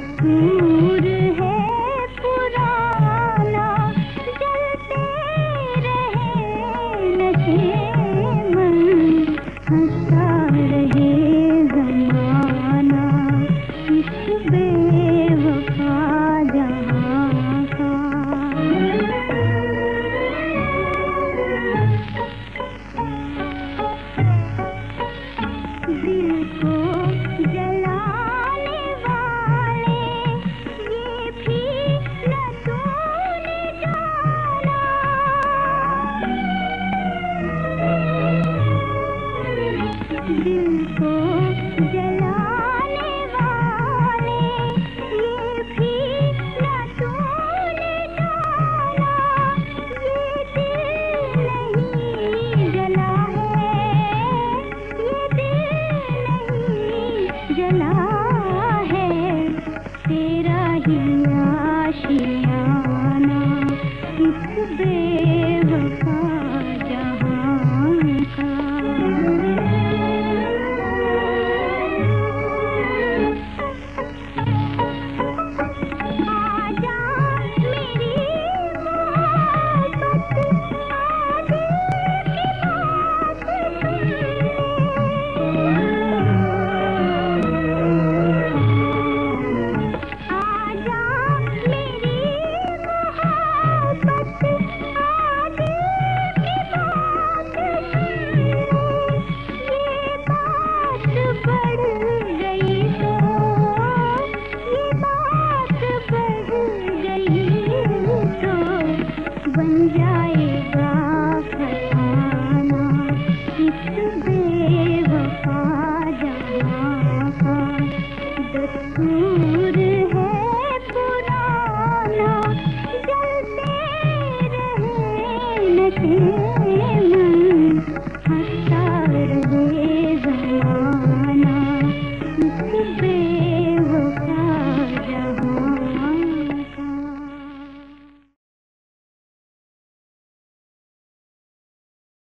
की Mm-hmm.